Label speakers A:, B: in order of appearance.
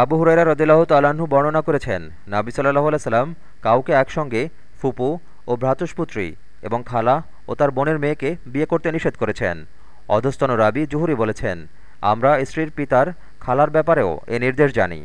A: আবু হুরাইরা রদিল্লাহ তালাহু বর্ণনা করেছেন, নাবি সাল্লাহ সাল্লাম কাউকে একসঙ্গে ফুপু ও ভ্রাতুষ্পুত্রী এবং খালা ও তার বোনের মেয়েকে বিয়ে করতে নিষেধ করেছেন। অধস্তন রাবি জুহুরি বলেছেন, আমরা স্ত্রীর পিতার খালার ব্যাপারেও এ নির্দেশ জানি।